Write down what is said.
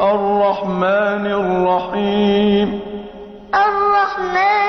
الرحمن الرحيم. الرحمن